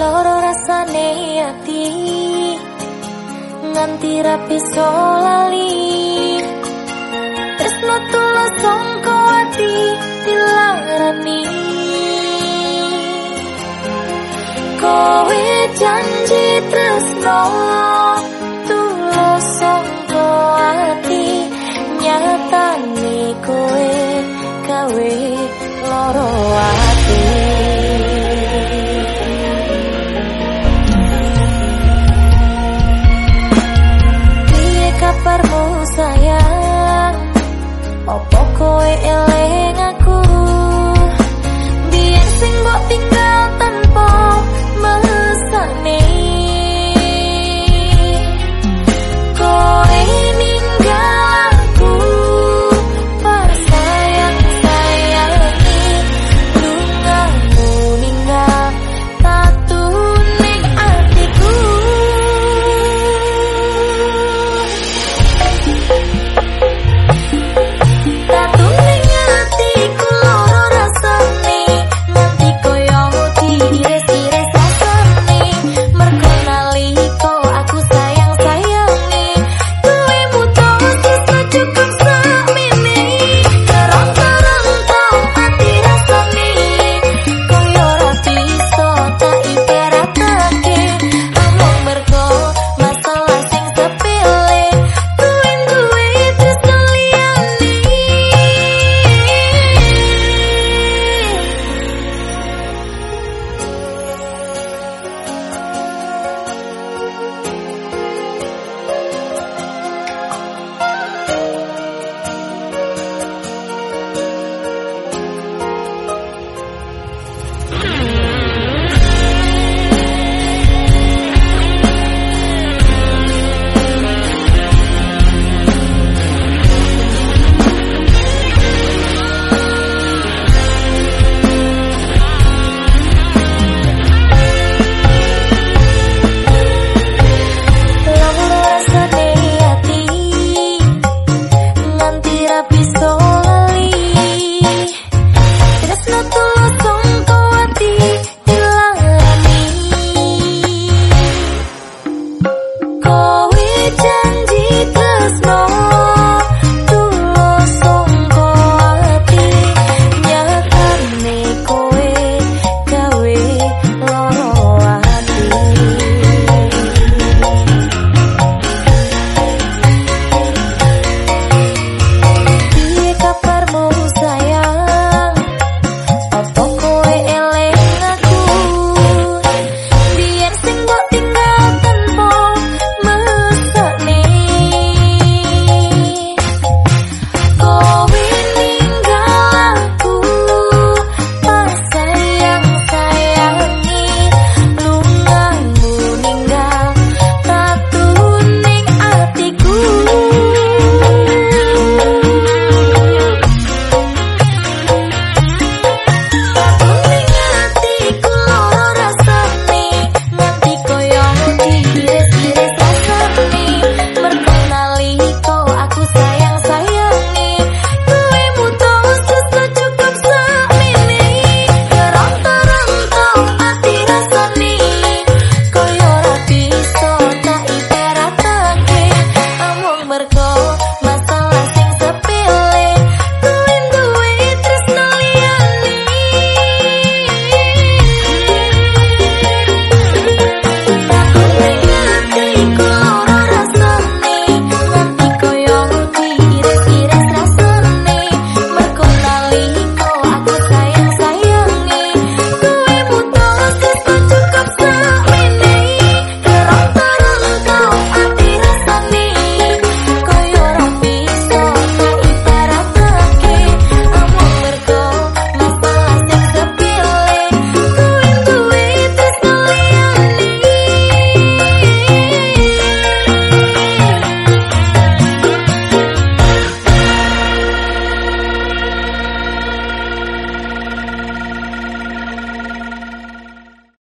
Loro rasane ati nganti rapi solali Kowe janji tresno